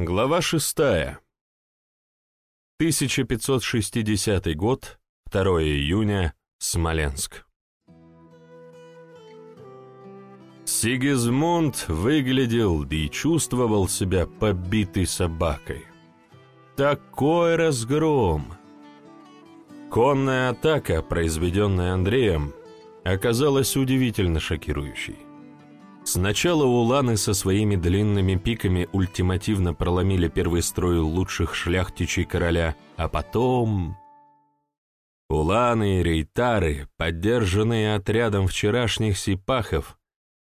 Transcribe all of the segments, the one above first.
Глава 6. 1560 год, 2 июня, Смоленск. Сигизмунд выглядел и чувствовал себя побитой собакой. Такой разгром! Конная атака, произведенная Андреем, оказалась удивительно шокирующей. Сначала уланы со своими длинными пиками ультимативно проломили первый строй лучших шляхтичей короля, а потом... Уланы и рейтары, поддержанные отрядом вчерашних сипахов,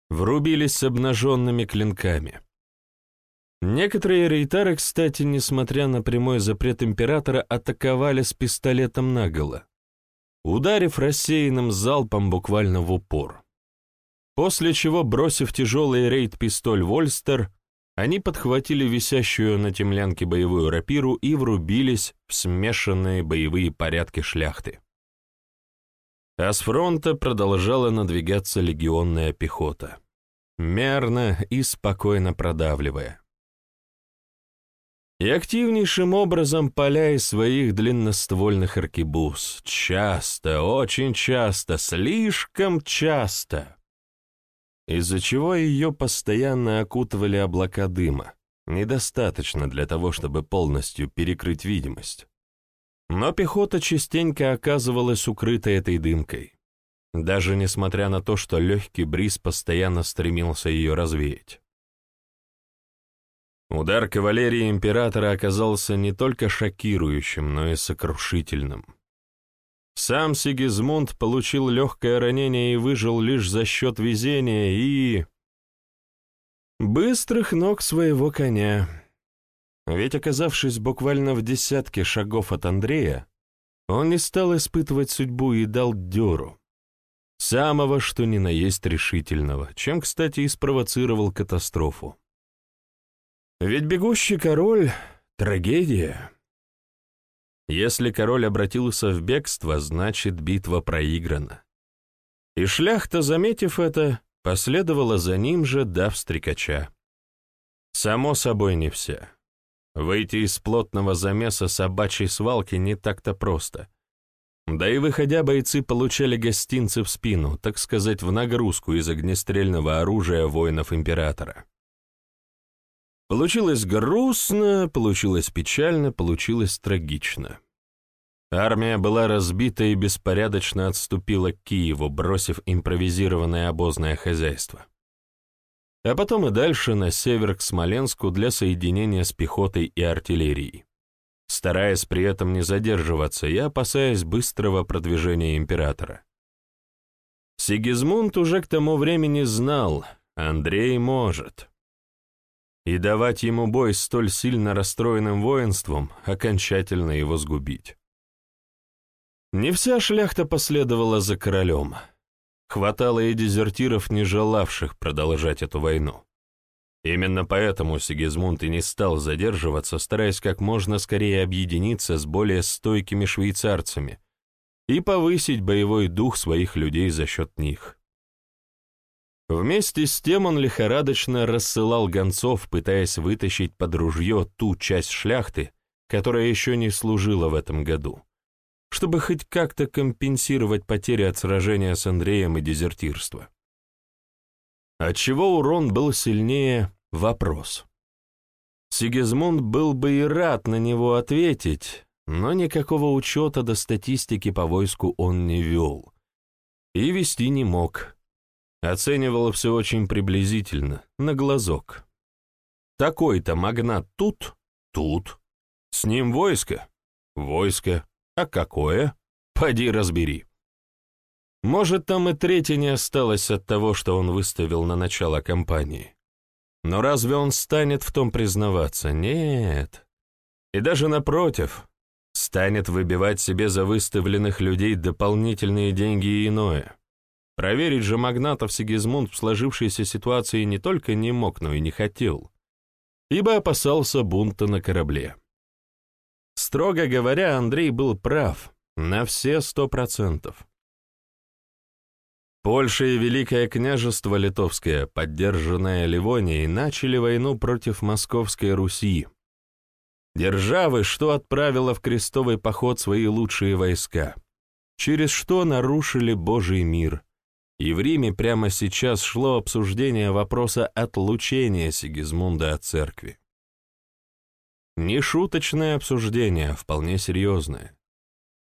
врубились с обнаженными клинками. Некоторые рейтары, кстати, несмотря на прямой запрет императора, атаковали с пистолетом наголо, ударив рассеянным залпом буквально в упор. После чего, бросив тяжелый рейд-пистоль Вольстер, они подхватили висящую на темлянке боевую рапиру и врубились в смешанные боевые порядки шляхты. А с фронта продолжала надвигаться легионная пехота, мерно и спокойно продавливая. И активнейшим образом поля из своих длинноствольных аркебуз, часто, очень часто, слишком часто — из-за чего ее постоянно окутывали облака дыма, недостаточно для того, чтобы полностью перекрыть видимость. Но пехота частенько оказывалась укрыта этой дымкой, даже несмотря на то, что легкий бриз постоянно стремился ее развеять. Удар кавалерии императора оказался не только шокирующим, но и сокрушительным. Сам Сигизмунд получил легкое ранение и выжил лишь за счет везения и... быстрых ног своего коня. Ведь, оказавшись буквально в десятке шагов от Андрея, он не стал испытывать судьбу и дал дёру. Самого, что ни на есть решительного, чем, кстати, и спровоцировал катастрофу. Ведь бегущий король — трагедия. Если король обратился в бегство, значит, битва проиграна. И шляхта, заметив это, последовала за ним же, дав стрекача. Само собой, не все. Выйти из плотного замеса собачьей свалки не так-то просто. Да и выходя, бойцы получали гостинцы в спину, так сказать, в нагрузку из огнестрельного оружия воинов императора. Получилось грустно, получилось печально, получилось трагично. Армия была разбита и беспорядочно отступила к Киеву, бросив импровизированное обозное хозяйство. А потом и дальше на север к Смоленску для соединения с пехотой и артиллерией, стараясь при этом не задерживаться и опасаясь быстрого продвижения императора. Сигизмунд уже к тому времени знал, Андрей может и давать ему бой столь сильно расстроенным воинством, окончательно его сгубить. Не вся шляхта последовала за королем. Хватало и дезертиров, не желавших продолжать эту войну. Именно поэтому Сигизмунд и не стал задерживаться, стараясь как можно скорее объединиться с более стойкими швейцарцами и повысить боевой дух своих людей за счет них. Вместе с тем он лихорадочно рассылал гонцов, пытаясь вытащить под ружье ту часть шляхты, которая еще не служила в этом году, чтобы хоть как-то компенсировать потери от сражения с Андреем и дезертирства. Отчего урон был сильнее — вопрос. Сигизмунд был бы и рад на него ответить, но никакого учета до статистики по войску он не вел и вести не мог Оценивал все очень приблизительно, на глазок. Такой-то магнат тут, тут. С ним войско? Войско. А какое? Поди разбери. Может, там и третье не осталось от того, что он выставил на начало кампании. Но разве он станет в том признаваться? Нет. И даже напротив, станет выбивать себе за выставленных людей дополнительные деньги и иное. Проверить же магнатов Сигизмунд в сложившейся ситуации не только не мог, но и не хотел, ибо опасался бунта на корабле. Строго говоря, Андрей был прав на все сто процентов. Польша и Великое княжество Литовское, поддержанное Ливонией, начали войну против Московской Руси, державы, что отправила в крестовый поход свои лучшие войска, через что нарушили Божий мир, и в Риме прямо сейчас шло обсуждение вопроса отлучения Сигизмунда от церкви. Нешуточное обсуждение, а вполне серьезное.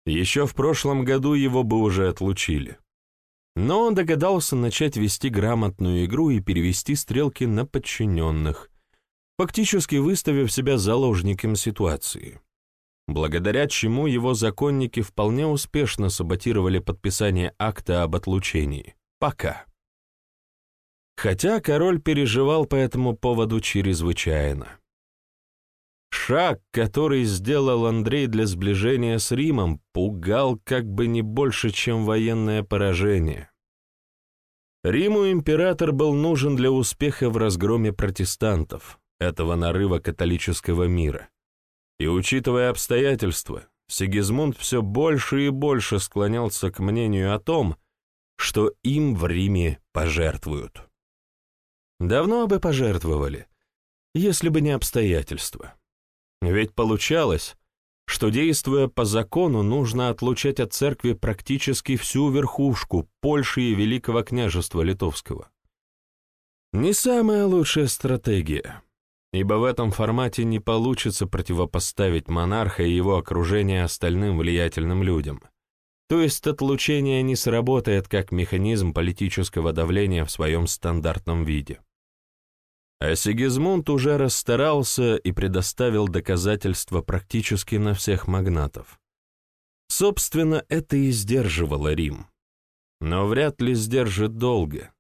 Еще в прошлом году его бы уже отлучили. Но он догадался начать вести грамотную игру и перевести стрелки на подчиненных, фактически выставив себя заложником ситуации, благодаря чему его законники вполне успешно саботировали подписание акта об отлучении. Пока. Хотя король переживал по этому поводу чрезвычайно. Шаг, который сделал Андрей для сближения с Римом, пугал как бы не больше, чем военное поражение. Риму император был нужен для успеха в разгроме протестантов, этого нарыва католического мира. И учитывая обстоятельства, Сигизмунд все больше и больше склонялся к мнению о том, что им в Риме пожертвуют. Давно бы пожертвовали, если бы не обстоятельства. Ведь получалось, что, действуя по закону, нужно отлучать от церкви практически всю верхушку Польши и Великого княжества Литовского. Не самая лучшая стратегия, ибо в этом формате не получится противопоставить монарха и его окружение остальным влиятельным людям. То есть отлучение не сработает как механизм политического давления в своем стандартном виде. А Сигизмунд уже расстарался и предоставил доказательства практически на всех магнатов. Собственно, это и сдерживало Рим. Но вряд ли сдержит долго.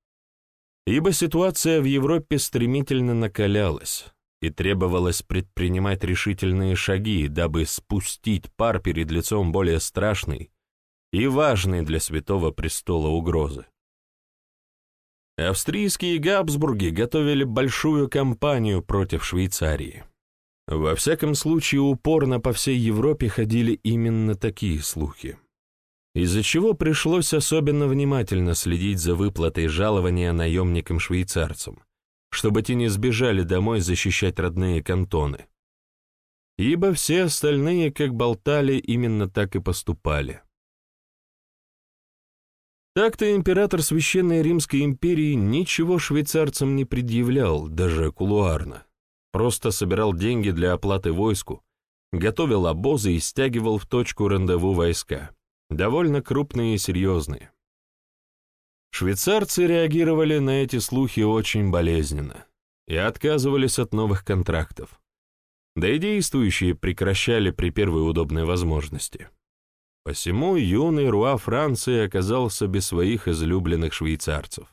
Ибо ситуация в Европе стремительно накалялась, и требовалось предпринимать решительные шаги, дабы спустить пар перед лицом более страшной и важной для Святого Престола угрозы. Австрийские Габсбурги готовили большую кампанию против Швейцарии. Во всяком случае, упорно по всей Европе ходили именно такие слухи. Из-за чего пришлось особенно внимательно следить за выплатой жалования наемникам-швейцарцам, чтобы те не сбежали домой защищать родные кантоны. Ибо все остальные, как болтали, именно так и поступали. Так-то император Священной Римской империи ничего швейцарцам не предъявлял, даже кулуарно. Просто собирал деньги для оплаты войску, готовил обозы и стягивал в точку рандеву войска, довольно крупные и серьезные. Швейцарцы реагировали на эти слухи очень болезненно и отказывались от новых контрактов. Да и действующие прекращали при первой удобной возможности. Посему юный Руа Франции оказался без своих излюбленных швейцарцев.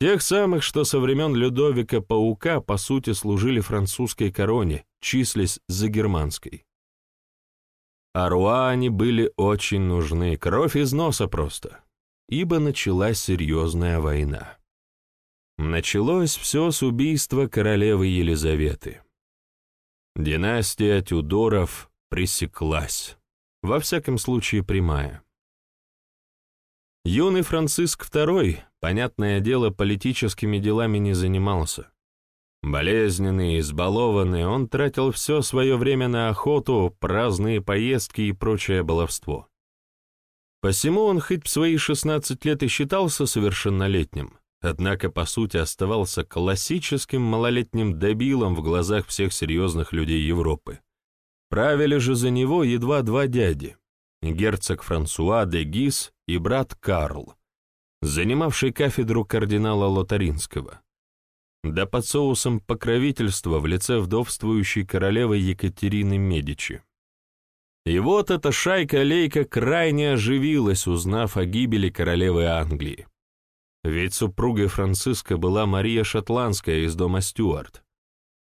Тех самых, что со времен Людовика Паука, по сути, служили французской короне, числись за германской. А Руа они были очень нужны, кровь из носа просто, ибо началась серьезная война. Началось все с убийства королевы Елизаветы. Династия Тюдоров пресеклась во всяком случае прямая. Юный Франциск II, понятное дело, политическими делами не занимался. Болезненный, избалованный, он тратил все свое время на охоту, праздные поездки и прочее баловство. Посему он хоть в свои 16 лет и считался совершеннолетним, однако по сути оставался классическим малолетним дебилом в глазах всех серьезных людей Европы. Правили же за него едва два дяди, герцог Франсуа де Гис и брат Карл, занимавший кафедру кардинала Лотаринского, да под соусом покровительства в лице вдовствующей королевы Екатерины Медичи. И вот эта шайка-лейка крайне оживилась, узнав о гибели королевы Англии. Ведь супругой Франциска была Мария Шотландская из дома Стюарт,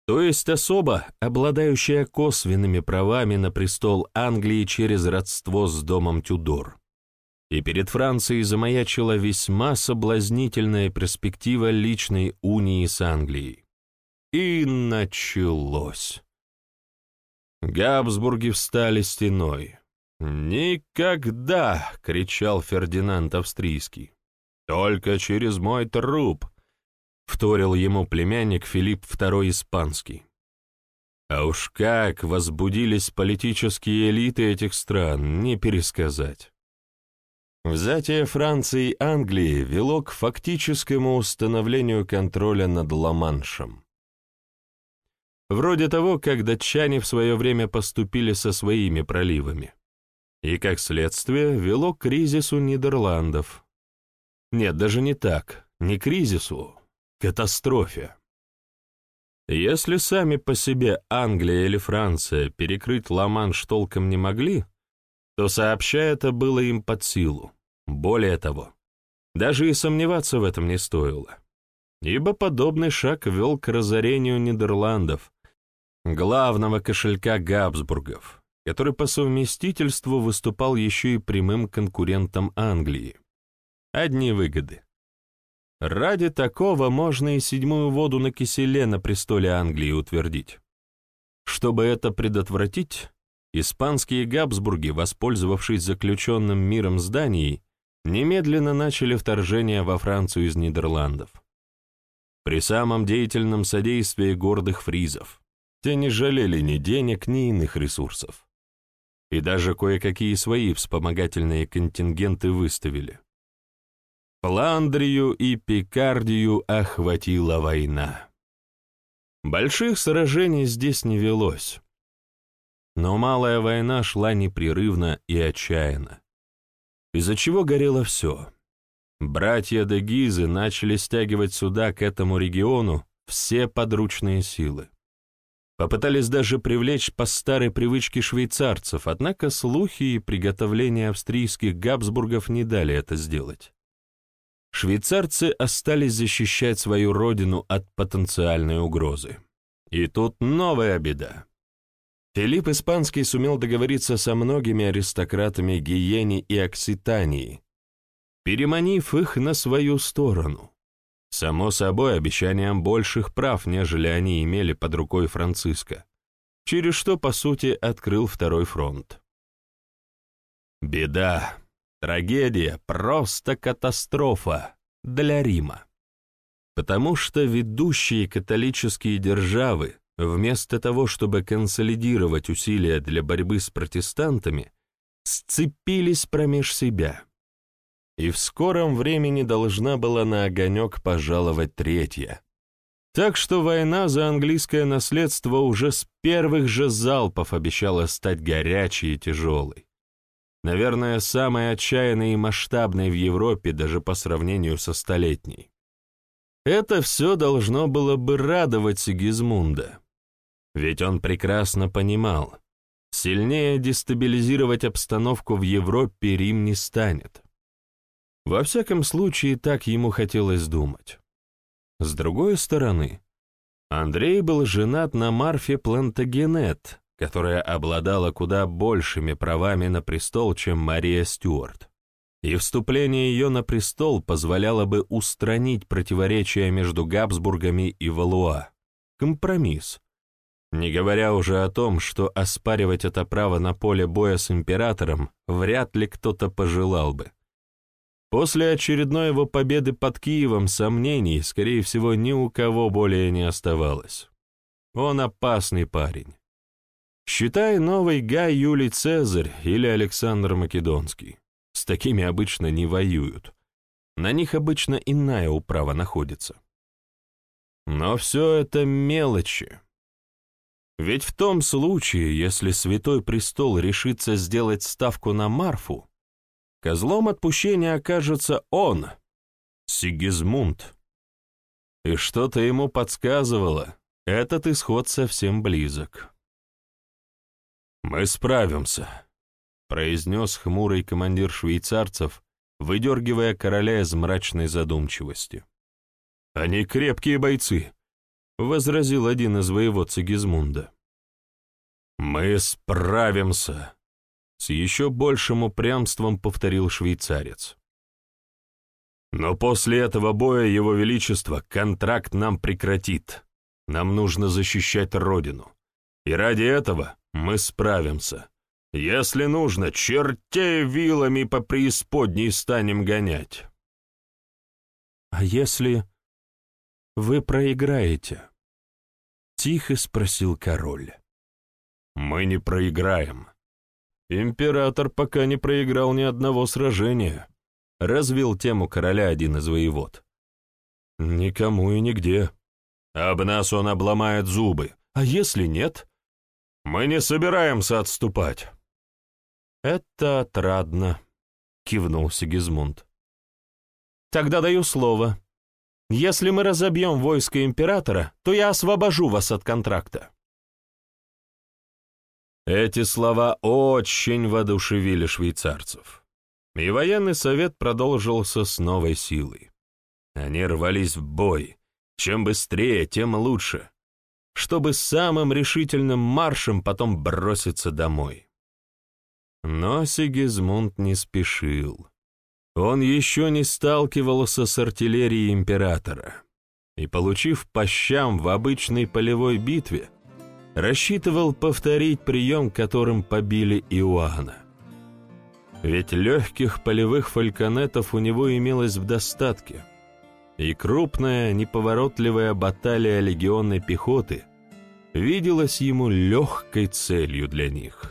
то есть особа, обладающая косвенными правами на престол Англии через родство с домом Тюдор. И перед Францией замаячила весьма соблазнительная перспектива личной унии с Англией. И началось. Габсбурги встали стеной. «Никогда!» — кричал Фердинанд Австрийский. «Только через мой труп!» — вторил ему племянник Филипп II Испанский. А уж как возбудились политические элиты этих стран, не пересказать. Взятие Франции и Англии вело к фактическому установлению контроля над Ла-Маншем. Вроде того, как датчане в свое время поступили со своими проливами. И, как следствие, вело к кризису Нидерландов. Нет, даже не так, не кризису, катастрофе. Если сами по себе Англия или Франция перекрыть Ла-Манш толком не могли, то сообща это было им под силу. Более того, даже и сомневаться в этом не стоило, ибо подобный шаг вел к разорению Нидерландов, главного кошелька Габсбургов, который по совместительству выступал еще и прямым конкурентом Англии. Одни выгоды. Ради такого можно и седьмую воду на киселе на престоле Англии утвердить. Чтобы это предотвратить, испанские Габсбурги, воспользовавшись заключенным миром с Данией, немедленно начали вторжение во Францию из Нидерландов. При самом деятельном содействии гордых фризов. Те не жалели ни денег, ни иных ресурсов. И даже кое-какие свои вспомогательные контингенты выставили. Фландрию и Пикардию охватила война. Больших сражений здесь не велось. Но малая война шла непрерывно и отчаянно, из-за чего горело все. Братья де Гизы начали стягивать сюда, к этому региону, все подручные силы. Попытались даже привлечь по старой привычке швейцарцев, однако слухи и приготовления австрийских Габсбургов не дали это сделать швейцарцы остались защищать свою родину от потенциальной угрозы. И тут новая беда. Филипп Испанский сумел договориться со многими аристократами Гиени и Окситании, переманив их на свою сторону. Само собой, обещанием больших прав, нежели они имели под рукой Франциска, через что, по сути, открыл второй фронт. Беда. Трагедия, просто катастрофа для Рима. Потому что ведущие католические державы, вместо того, чтобы консолидировать усилия для борьбы с протестантами, сцепились промеж себя. И в скором времени должна была на огонек пожаловать третья. Так что война за английское наследство уже с первых же залпов обещала стать горячей и тяжелой. Наверное, самой отчаянной и масштабной в Европе даже по сравнению со столетней. Это все должно было бы радовать Сигизмунда. Ведь он прекрасно понимал, сильнее дестабилизировать обстановку в Европе Рим не станет. Во всяком случае, так ему хотелось думать. С другой стороны, Андрей был женат на Марфе Плантагенет, которая обладала куда большими правами на престол, чем Мария Стюарт. И вступление ее на престол позволяло бы устранить противоречия между Габсбургами и Валуа. Компромисс. Не говоря уже о том, что оспаривать это право на поле боя с императором вряд ли кто-то пожелал бы. После очередной его победы под Киевом сомнений, скорее всего, ни у кого более не оставалось. Он опасный парень. Считай новый Гай Юлий Цезарь или Александр Македонский. С такими обычно не воюют. На них обычно иная управа находится. Но все это мелочи. Ведь в том случае, если Святой Престол решится сделать ставку на Марфу, козлом отпущения окажется он, Сигизмунд. И что-то ему подсказывало, этот исход совсем близок. «Мы справимся», — произнес хмурый командир швейцарцев, выдергивая короля из мрачной задумчивости. «Они крепкие бойцы», — возразил один из воевод Сигизмунда. «Мы справимся», — с еще большим упрямством повторил швейцарец. «Но после этого боя Его Величество контракт нам прекратит. Нам нужно защищать Родину. И ради этого мы справимся. Если нужно, чертей вилами по преисподней станем гонять. А если вы проиграете? Тихо спросил король. Мы не проиграем. Император пока не проиграл ни одного сражения. Развил тему короля один из воевод. Никому и нигде. Об нас он обломает зубы. А если нет? Мы не собираемся отступать. Это отрадно, кивнул Сигизмунд. Тогда даю слово. Если мы разобьем войско императора, то я освобожу вас от контракта. Эти слова очень воодушевили швейцарцев. И военный совет продолжился с новой силой. Они рвались в бой. Чем быстрее, тем лучше. Чтобы самым решительным маршем потом броситься домой. Но Сигизмунд не спешил. Он еще не сталкивался с артиллерией императора. И, получив по щам в обычной полевой битве, рассчитывал повторить прием, которым побили Иоанна. Ведь легких полевых фальконетов у него имелось в достатке, и крупная, неповоротливая баталия легионной пехоты виделась ему легкой целью для них.